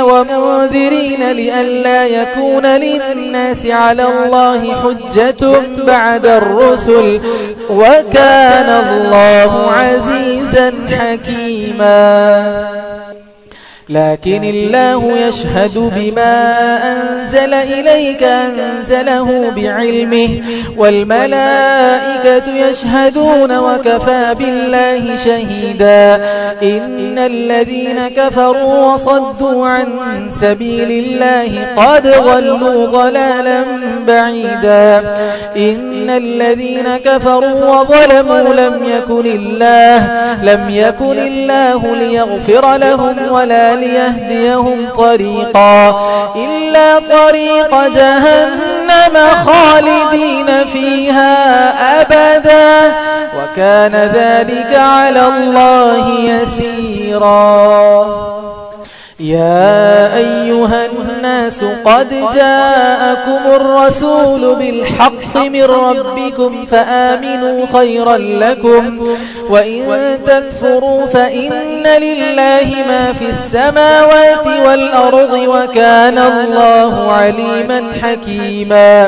ومنذرين لألا يكون للناس على الله حجة بعد الرسل وكان الله عزيزا حكيما لكن الله يشهد بما أنزل إليك أنزله بعلمه والملائكة يشهدون وكفى بالله شهيدا. إن الذين كفروا وصدوا عن سبيل الله قد غلوا ضلالا بعيدا. إن الذين كفروا وظلموا لم يكن الله, لم يكن الله ليغفر لهم ولا ليهديهم طريقا إلا طريق جهنم خالدين فيها أبدا وكان ذلك على الله يسيرا يا أيها الناس قد جاءكم الرسول بالحق من ربكم فآمنوا خيرا لكم وإن تكفروا فإن لله ما في السماوات والأرض وكان الله عليما حكيما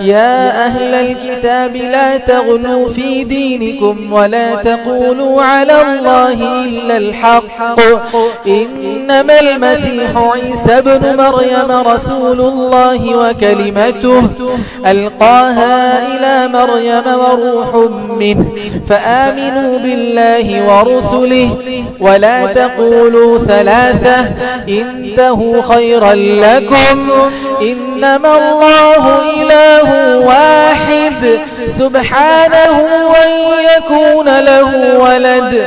يا أهل الكتاب لا تغنوا في دينكم ولا تقولوا على الله إلا الحق إنما المسيح عيسى بن مريم رسول الله وكلمته ألقاها إلى مريم وروح منه فآمنوا بالله ورسله ولا تقولوا ثلاثة إنته خيرا لكم إنما الله إله واحد سبحانه وأن يكون له ولد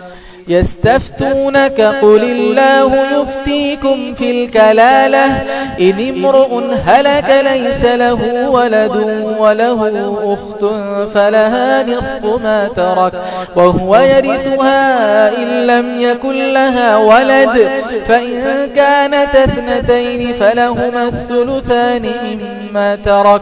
يستفتونك قل الله يفتيكم في الكلالة. إن امرء هلك ليس له ولد وله أخت فلها نصف ما ترك وهو يرثها إن لم يكن لها ولد. فإن كانت اثنتين فلهما الثلثان مما ترك.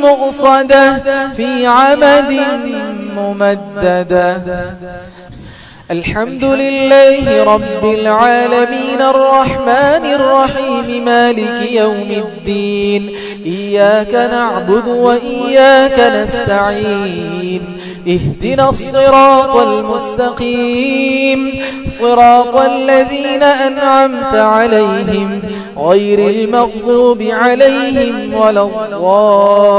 مؤصدة في عمد ممددة. الحمد لله رب العالمين الرحمن الرحيم مالك يوم الدين. إياك نعبد وإياك نستعين. اهدنا الصراط المستقيم. صراط الذين أنعمت عليهم غير المغضوب عليهم ولا الضالين.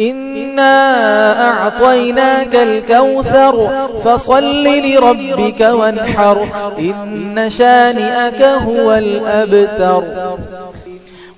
إنا أعطيناك الكوثر فصل لربك وانحر إن شانئك هو الأبتر.